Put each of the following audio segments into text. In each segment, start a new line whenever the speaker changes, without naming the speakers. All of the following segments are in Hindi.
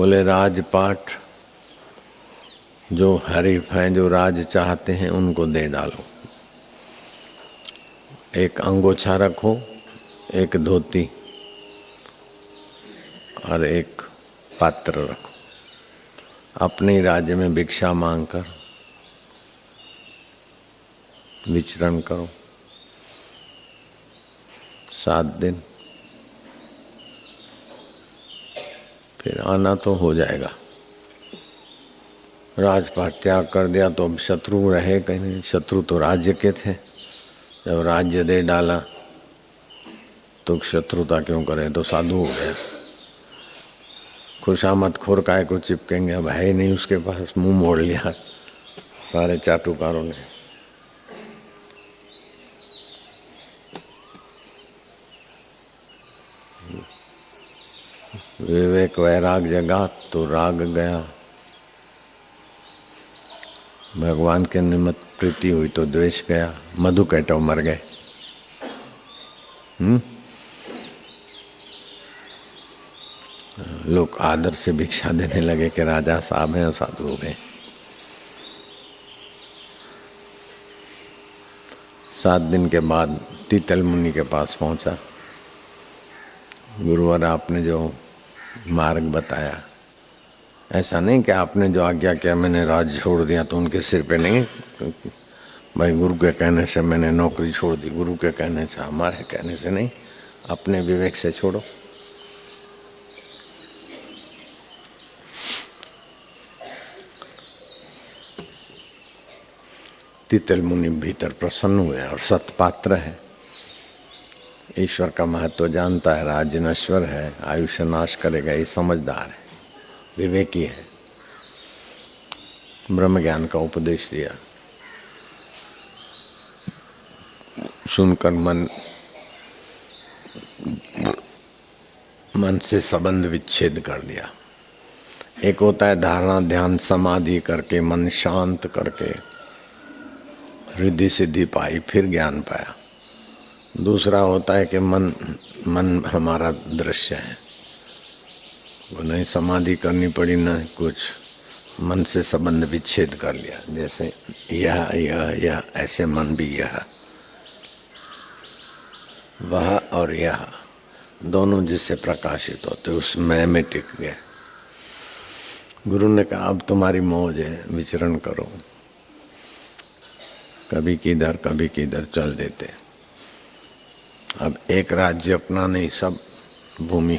बोले, राजपाट, जो हरीफ हैं, जो राज चाहते हैं, उनको दे डालो। एक अंगोछा रखो एक धोती, और एक पात्र रखो। अपने राज्य में भिक्षा मांगकर विचरण करो। सात दिन फिर आना तो हो जाएगा। राजपाट त्याग कर दिया तो अब शत्रु रहे कहीं। शत्रु तो राज्य के थे। जब राज्य दे डाला तो शत्रुता क्यों करे? तो साधु हो गया। खुशामत खोर काय को चिपकेंगे? अब है नहीं उसके पास। मुँह मोड़ लिया। सारे चाटुकारों ने। विवेक वैराग जगा तो राग गया। भगवान के निमित्त प्रीति हुई तो द्वेष गया। मधु कैटव मर गए। हम्म? लोग आदर से भिक्षा देने लगे कि राजा साहब हैं और साधु हो गए। सात दिन के बाद तीतल मुनि के पास पहुँचा। गुरुवर आपने जो मार्ग बताया। ऐसा नहीं कि आपने जो आज्ञा किया, मैंने राज छोड़ दिया तो उनके सिर पे नहीं। क्योंकि भाई, गुरु के कहने से मैंने नौकरी छोड़ दी, गुरु के कहने से, हमारे कहने से नहीं। अपने विवेक से छोड़ो। तितल मुनि भीतर प्रसन्न हुए और सतपात्र है। ईश्वर का महत्व जानता है राज्य नश्वर है आयुष्य नाश करेगा, ये समझदार है, विवेकी है। ब्रह्म ज्ञान का उपदेश दिया। सुनकर मन मन से संबंध विच्छेद कर दिया। एक होता है धारणा, ध्यान, समाधि करके, मन शांत करके, रिद्धि सिद्धि पाई, फिर ज्ञान पाया। दूसरा होता है कि मन मन हमारा दृश्य है। वो नहीं समाधि करनी पड़ी न कुछ। मन से संबंध विच्छेद कर लिया। जैसे यह यह यह, ऐसे मन भी यह। वह और यह। दोनों जिससे प्रकाशित होते उस मैं में टिक गए। गुरु ने कहा, अब तुम्हारी मौज है, विचरण करो। कभी किधर कभी किधर चल देते अब एक राज्य अपना नहीं, सब भूमि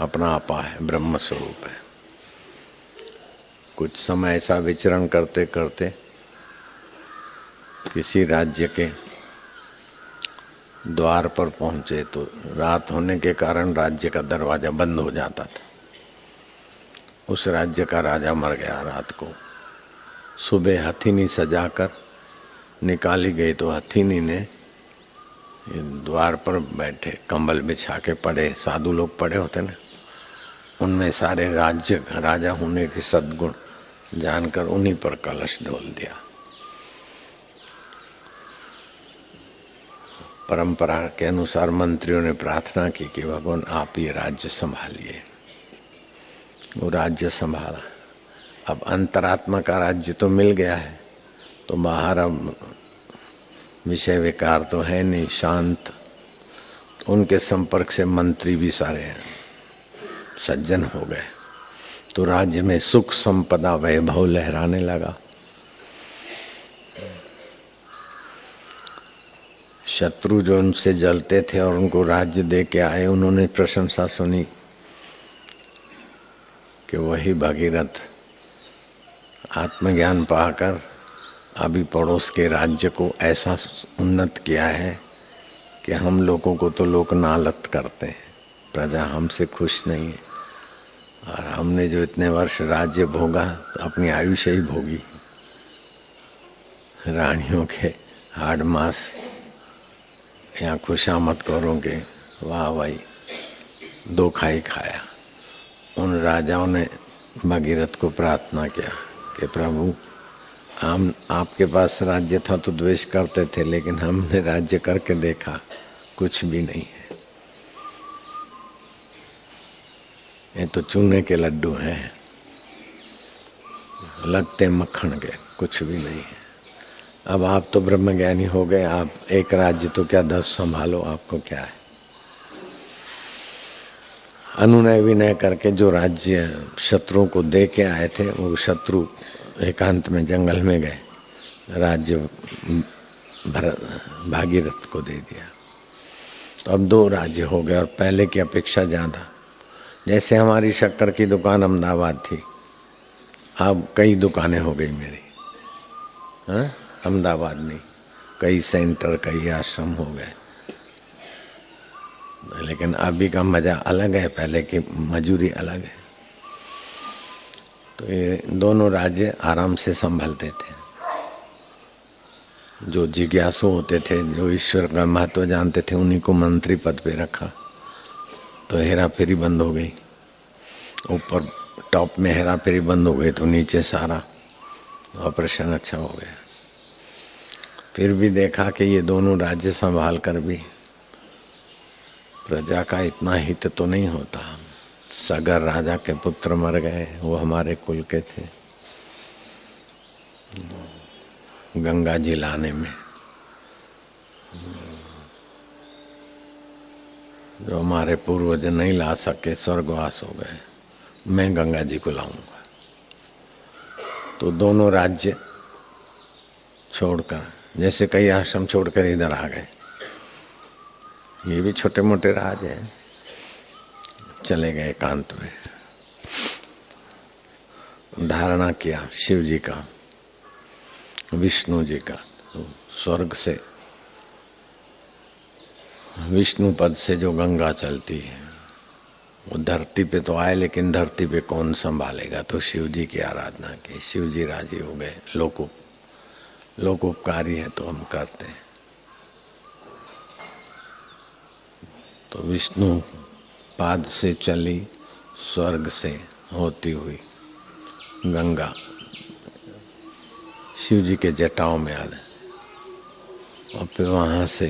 अपना आपा है ब्रह्म स्वरूप है। कुछ समय ऐसा विचरण करते करते किसी राज्य के द्वार पर पहुँचे तो रात होने के कारण राज्य का दरवाज़ा बंद हो जाता था। उस राज्य का राजा मर गया रात को। सुबह हथीनी सजाकर निकाली गई तो हथीनी ने द्वार पर बैठे, कंबल बिछा के पड़े, साधु लोग पड़े होते ना। उनमें सारे राज्य, राजा होने के सद्गुण जानकर उन्हीं पर कलश ढोल दिया। परंपरा के अनुसार मंत्रियों ने प्रार्थना की कि भगवान आप ये राज्य संभालिए। वो राज्य संभाला। अब अंतरात्मा का राज्य तो मिल गया है। तो अब विषय विकार तो है नहीं, शांत। उनके संपर्क से मंत्री भी सारे हैं। सज्जन हो गए। तो राज्य में सुख संपदा वैभव लहराने लगा। शत्रु जो उनसे जलते थे और उनको राज्य दे के आए, उन्होंने प्रशंसा सुनी कि वही भगीरथ आत्मज्ञान पाकर अभी पड़ोस के राज्य को ऐसा उन्नत किया है कि हम लोगों को तो लोग नालत करते हैं। प्रजा हमसे खुश नहीं है। और हमने जो इतने वर्ष राज्य भोगा तो अपनी आयु से ही भोगी। रानियों के हाड मास, यहाँ खुशामत के वाह भाई दो खाई खाया। उन राजाओं ने भगीरथ को प्रार्थना किया कि प्रभु हम आपके पास राज्य था तो द्वेष करते थे, लेकिन हमने राज्य करके देखा, कुछ भी नहीं है। ये तो चूने के लड्डू हैं। लगते मक्खन के, कुछ भी नहीं है। अब आप तो ब्रह्मज्ञानी हो गए, आप एक राज्य तो क्या दस संभालो, आपको क्या है? अनुनय विनय करके जो राज्य शत्रुओं को दे के आए थे, वो शत्रु एकांत में, जंगल में गए। राज्य भागीरथ को दे दिया। तो अब दो राज्य हो गए और पहले की अपेक्षा ज़्यादा। जैसे हमारी शक्कर की दुकान अहमदाबाद थी, अब कई दुकानें हो गई मेरी। हाँ? अहमदाबाद में कई सेंटर, कई आश्रम हो गए। लेकिन अभी का मज़ा अलग है, पहले की मजूरी अलग है। तो ये दोनों राज्य आराम से संभलते थे। जो जिज्ञासु होते थे, जो ईश्वर का महत्व जानते थे, उन्हीं को मंत्री पद पे रखा। तो हेरा फेरी बंद हो गई। ऊपर टॉप में हेरा फेरी बंद हो गई तो नीचे सारा ऑपरेशन अच्छा हो गया। फिर भी देखा कि ये दोनों राज्य संभाल कर भी प्रजा का इतना हित तो नहीं होता। सगर राजा के पुत्र मर गए, वो हमारे कुल के थे। गंगा जी लाने में। जो हमारे पूर्वज नहीं ला सके, स्वर्गवास हो गए। मैं गंगा जी को लाऊँगा। तो दोनों राज्य छोड़कर, जैसे कई आश्रम छोड़कर इधर आ गए। ये भी छोटे मोटे राज हैं। चले गए एकांत में। धारणा किया शिव जी का, विष्णु जी का तो स्वर्ग से। विष्णु पद से जो गंगा चलती है, वो धरती पे तो आए, लेकिन धरती पे कौन संभालेगा? तो शिव जी की आराधना की। शिव जी राज़ी हो गए। लोक लोकोपकारी है तो हम करते हैं। तो विष्णु पाद से चली, स्वर्ग से होती हुई गंगा। शिव जी के जटाओं में आ गए और फिर वहाँ से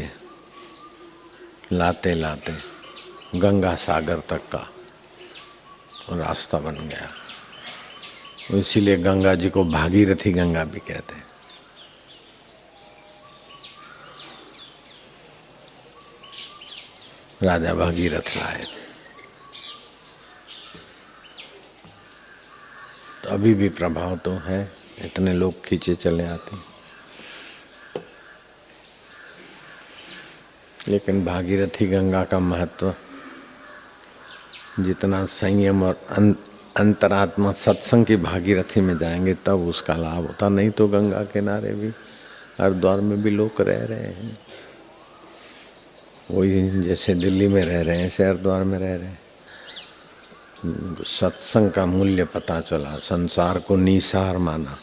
लाते लाते गंगा सागर तक का रास्ता बन गया। इसीलिए गंगा जी को भागीरथी गंगा भी कहते हैं। राजा भागीरथ लाए थे। अभी भी प्रभाव तो है इतने लोग खींचे चले आते। लेकिन भागीरथी गंगा का महत्व जितना संयम और अं, अंतरात्मा सत्संग की भागीरथी में जाएँगे तब उसका लाभ होता। नहीं तो गंगा किनारे भी हरिद्वार में भी लोग रह रहे हैं। वही जैसे दिल्ली में रह रहे हैं ऐसे हरिद्वार में रह रहे हैं। सत्संग का मूल्य पता चला, संसार को निसार माना।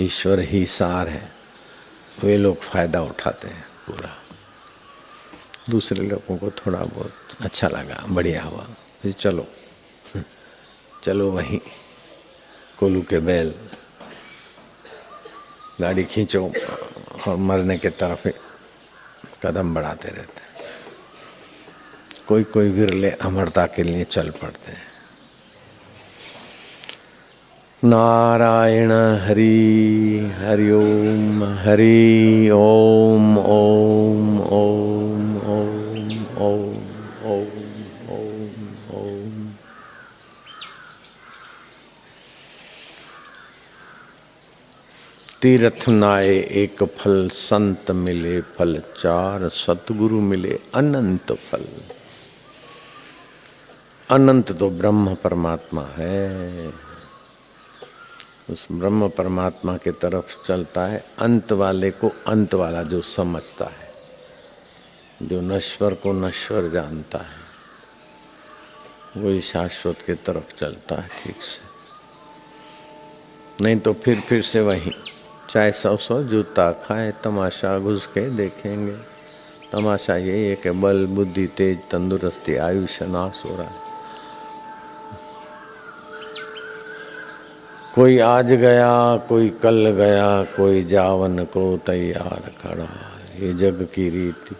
ईश्वर ही सार है। वे लोग फ़ायदा उठाते हैं पूरा। दूसरे लोगों को थोड़ा बहुत अच्छा लगा, बढ़िया हुआ। फिर चलो। चलो वहीं, कोलू के बैल। गाड़ी खींचो और मरने के तरफ़ कदम बढ़ाते रहते हैं। कोई कोई विरले अमरता के लिए चल पड़ते हैं। नारायण हरि हरि ओम हरि ओम ओम ओम ओम ओम ओम ओम ओम तीर्थ नाए एक फल, संत मिले फल, चार सतगुरु मिले अनंत फल। अनंत तो ब्रह्म परमात्मा है। उस ब्रह्म परमात्मा के तरफ़ चलता है, अंत वाले को अंत वाला जो समझता है, जो नश्वर को नश्वर जानता है वही शाश्वत के तरफ़ चलता है, ठीक से। नहीं तो फिर फिर से वही, चाहे सौ सौ जूता खाए, तमाशा घुस के देखेंगे। तमाशा यही है कि बल, बुद्धि, तेज, तंदुरुस्ती, आयुष्य नाश हो रहा है। कोई आज गया, कोई कल गया, कोई जावन को तैयार खड़ा। ये जग की रीति।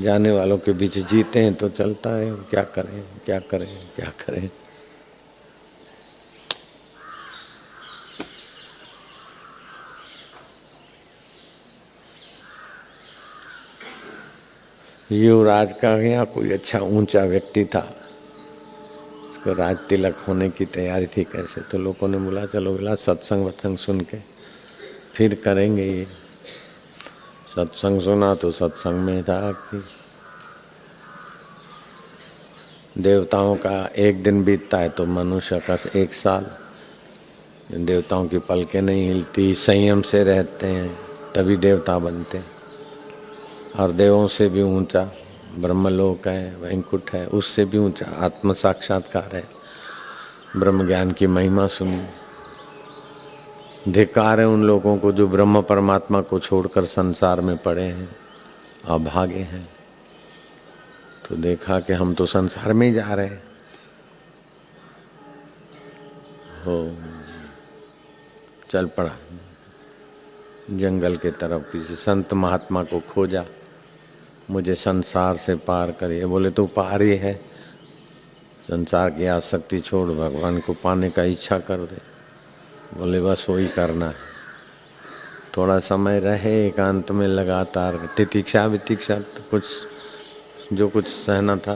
जाने वालों के बीच जीते हैं तो चलता है। क्या करें क्या करें क्या करें। युवराज का यहाँ कोई अच्छा ऊँचा व्यक्ति था। उसको राज तिलक होने की तैयारी थी कैसे? तो लोगों ने बोला, चलो बोला सत्संग वत्संग सुन के फिर करेंगे ये। सत्संग सुना तो सत्संग में था कि देवताओं का एक दिन बीतता है तो मनुष्य का एक साल। देवताओं की पलकें नहीं हिलती, संयम से रहते हैं, तभी देवता बनते हैं। और देवों से भी ऊँचा ब्रह्मलोक है, वैंकुट है, उससे भी ऊँचा आत्म साक्षात्कार है। ब्रह्म ज्ञान की महिमा सुनी। धिकार है उन लोगों को जो ब्रह्म परमात्मा को छोड़कर संसार में पड़े हैं, अभागे हैं। तो देखा कि हम तो संसार में ही जा रहे हैं। हो। चल पड़ा। जंगल के तरफ़ किसी संत महात्मा को खोजा। मुझे संसार से पार करिए। बोले तो पार ही। है संसार की आसक्ति छोड़, भगवान को पाने का इच्छा कर दे। बोले, बस वही करना है। थोड़ा समय रहे, एकांत में लगातार तितिक्षा वितिक्षा तो कुछ, जो कुछ सहना था,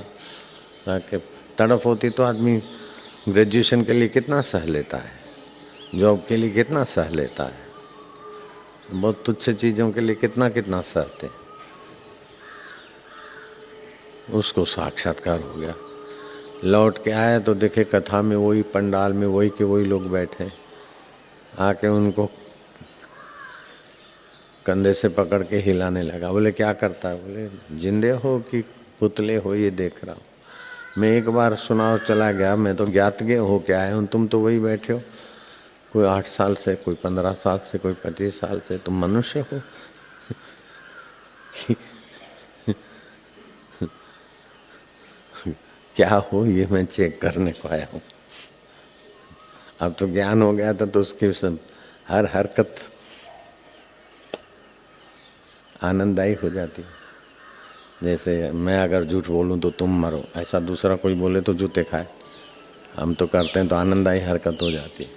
ताकि तड़फ होती तो आदमी ग्रेजुएशन के लिए कितना सह लेता है? जॉब के लिए कितना सह लेता है? बहुत तुच्छ चीज़ों के लिए कितना कितना सहते हैं? उसको साक्षात्कार हो गया। लौट के आया तो देखे कथा में वही पंडाल में वही के वही लोग बैठे। आके उनको कंधे से पकड़ के हिलाने लगा। बोले, क्या करता है? बोले, जिंदे हो कि पुतले हो, ये देख रहा हूँ। मैं एक बार सुनाओ चला गया, मैं तो ज्ञात गए हो क्या है। तुम तो वही बैठे हो। कोई आठ साल से, कोई पंद्रह साल से, कोई पच्चीस साल से, तुम मनुष्य हो। क्या हो ये मैं चेक करने को आया हूँ। अब तो ज्ञान हो गया था तो उसकी हर हरकत आनंददायी हो जाती है। जैसे मैं अगर झूठ बोलूँ तो तुम मरो, ऐसा दूसरा कोई बोले तो जूते खाए। हम तो करते हैं तो आनंददायी हरकत हो जाती है।